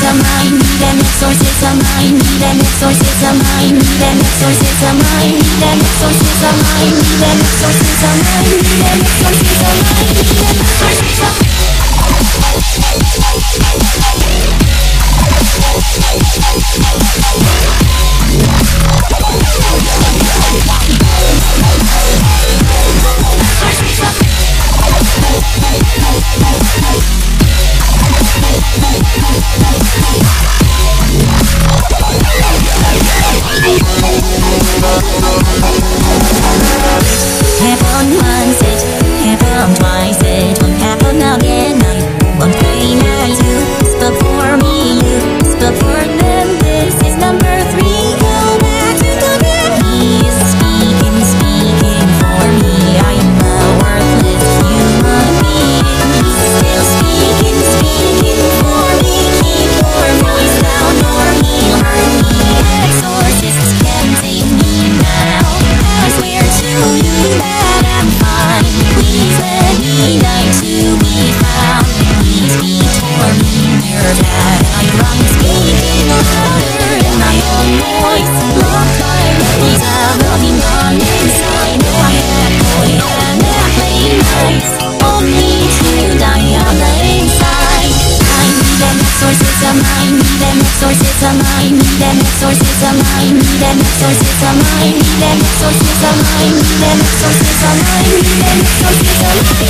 さまいにだねそしてさまいにだねそしてさまいにだねそしてさまいにだねそしてさまいにだねそしてさまいにだねそしてさまいにだね a mine, then source is a mine, then source is a mine, then source is a mine, then source is a mine, then source is a mine.